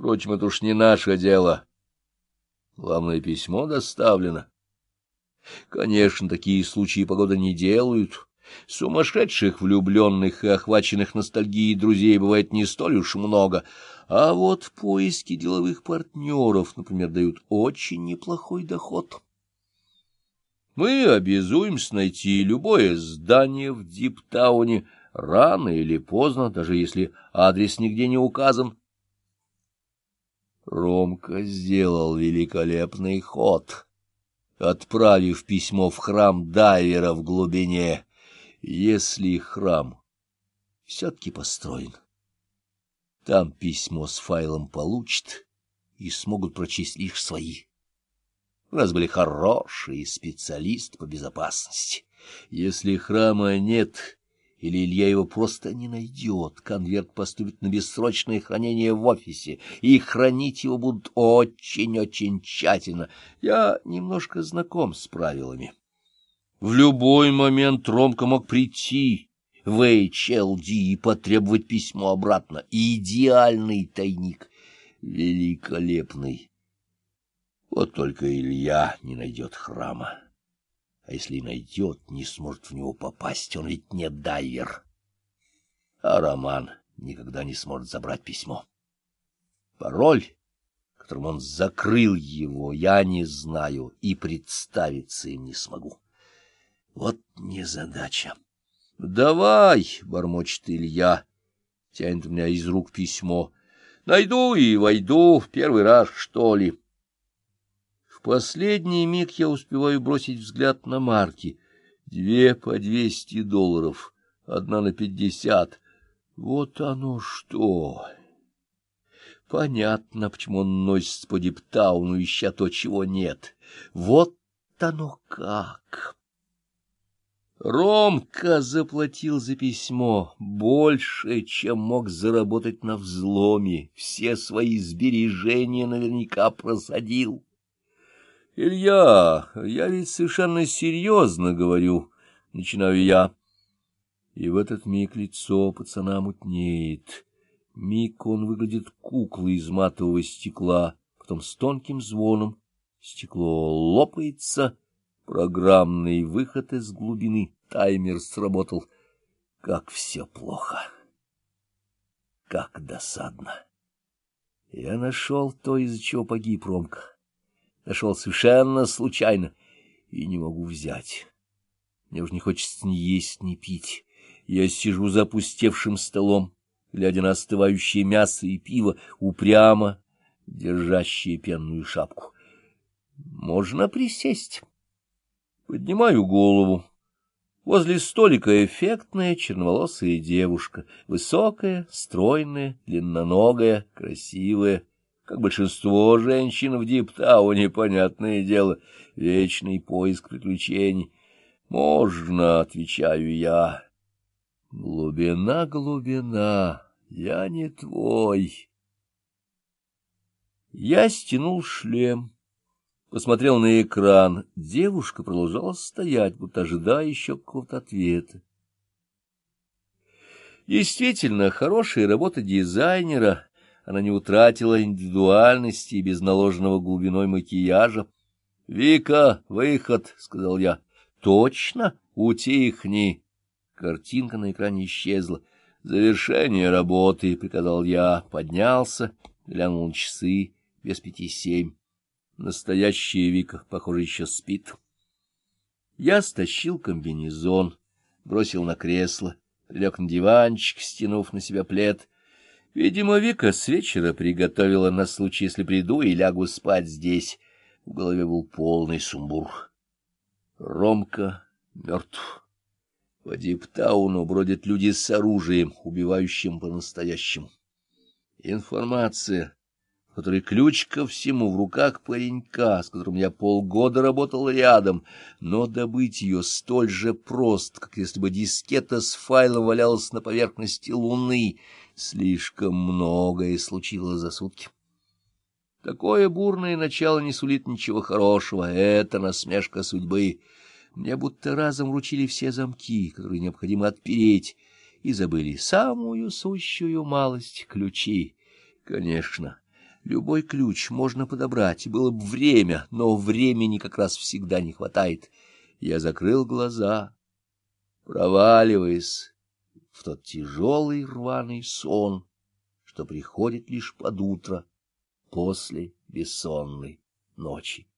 Впрочем, это уж не наше дело. Главное, письмо доставлено. Конечно, такие случаи погода не делают. Сумасшедших, влюбленных и охваченных ностальгией друзей бывает не столь уж много, а вот поиски деловых партнеров, например, дают очень неплохой доход. Мы обязуемся найти любое здание в Диптауне рано или поздно, даже если адрес нигде не указан. Ромка сделал великолепный ход, отправив письмо в храм дайвера в глубине. Если храм все-таки построен, там письмо с файлом получат и смогут прочесть лишь свои. У нас были хорошие специалисты по безопасности. Если храма нет, или Илья его просто не найдет, конверт поступит на бессрочное хранение в офисе, и хранить его будут очень-очень тщательно. Я немножко знаком с правилами. В любой момент Ромка мог прийти в HLD и потребовать письмо обратно. Идеальный тайник, великолепный. Вот только Илья не найдет храма. А если и найдет, не сможет в него попасть, он ведь не дайвер. А Роман никогда не сможет забрать письмо. Пароль, которым он закрыл его, я не знаю и представиться им не смогу. Вот незадача. — Давай, — бормочет Илья, тянет у меня из рук письмо. — Найду и войду в первый раз, что ли. Последний миг я успеваю бросить взгляд на марки. Две по двести долларов, одна на пятьдесят. Вот оно что! Понятно, почему он носится по Диптауну, ища то, чего нет. Вот оно как! Ромка заплатил за письмо больше, чем мог заработать на взломе. Все свои сбережения наверняка просадил. — Илья, я ведь совершенно серьезно говорю, — начинаю я. И в этот миг лицо пацана мутнеет. Миг он выглядит куклой из матового стекла, потом с тонким звоном стекло лопается, программный выход из глубины, таймер сработал. Как все плохо! Как досадно! Я нашел то, из-за чего погиб Ромка нашел совершенно случайно и не могу взять. Мне уж не хочется ни есть, ни пить. Я сижу за опустевшим столом, глядя на остывающее мясо и пиво, упрямо держащие пенную шапку. Можно присесть. Поднимаю голову. Возле столика эффектная черноволосая девушка, высокая, стройная, длинноногая, красивая, как большинство женщин в Диптауне, понятное дело, вечный поиск приключений. Можно, отвечаю я. Глубина, глубина, я не твой. Я стянул шлем, посмотрел на экран. Девушка продолжала стоять, будто ожидая еще какого-то ответа. Действительно, хорошая работа дизайнера — она не утратила индивидуальности и без наложенного глубиной макияжа. — Вика, выход, — сказал я. — Точно? Утихни. Картинка на экране исчезла. — Завершение работы, — приказал я. Поднялся, глянул на часы, без пяти семь. Настоящая Вика, похоже, еще спит. Я стащил комбинезон, бросил на кресло, лег на диванчик, стянув на себя плед — Видимо, Вика с вечера приготовила на случай, если приду и лягу спать здесь. В голове был полный сумбур. Ромка мертв. По Диптауну бродят люди с оружием, убивающим по-настоящему. Информация, в которой ключ ко всему в руках паренька, с которым я полгода работал рядом, но добыть ее столь же прост, как если бы дискета с файлом валялась на поверхности Луны — Слишком многое случилось за сутки. Такое бурное начало не сулит ничего хорошего. Это насмешка судьбы. Мне будто разом вручили все замки, которые необходимо отпереть, и забыли самую сущую малость — ключи. Конечно, Любой ключ можно подобрать, было бы время, но времени как раз всегда не хватает. Я закрыл глаза, проваливаясь в тот тяжелый рваный сон, что приходит лишь под утро после бессонной ночи.